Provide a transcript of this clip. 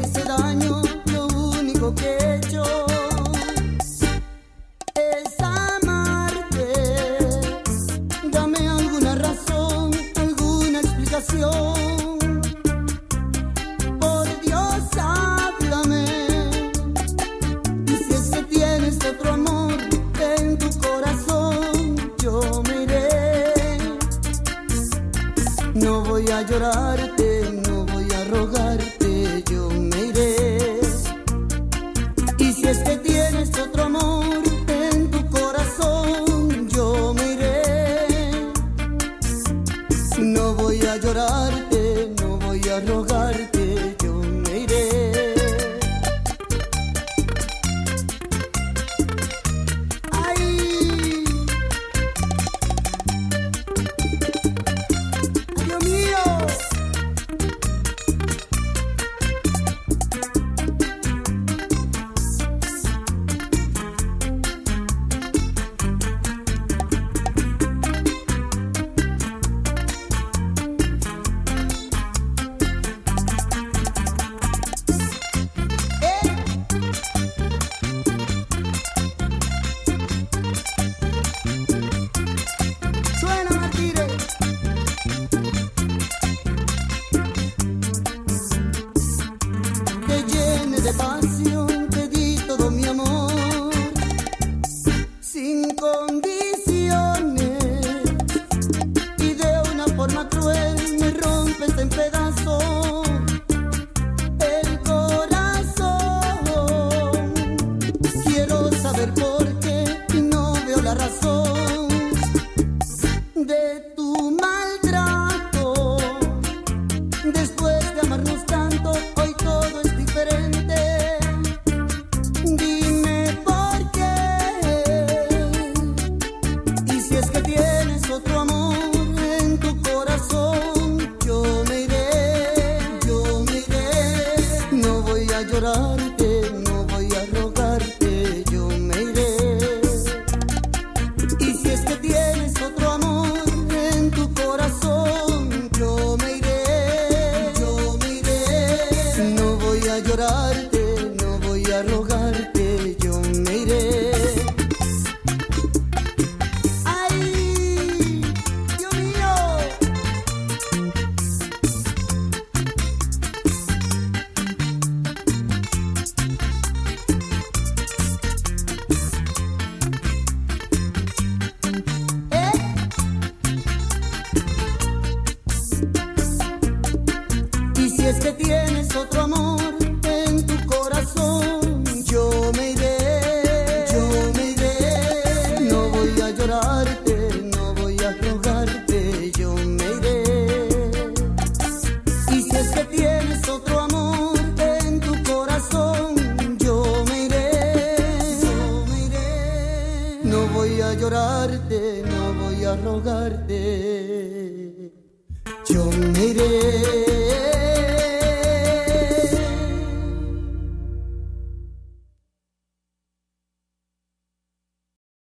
Hice daño, lo único que he hecho es amarte. Dame alguna razón, alguna explicación. Por Dios, háblame. Y si tienes otro amor en tu corazón, yo me iré. No voy a llorarte rogarte, yo me iré. Y si es que tienes otro amor en tu corazón, yo me iré. No voy a llorarte, no voy a rogarte, te di todo mi amor, sin condiciones. Y de una forma cruel me rompes en pedazos llorarte, no voy a rogarte, yo me iré. Y si es que tienes otro amor en tu corazón, yo me iré, yo me iré. No voy a llorarte, no voy a rogarte, No voy a llorarte, no voy a rogarte, yo me iré.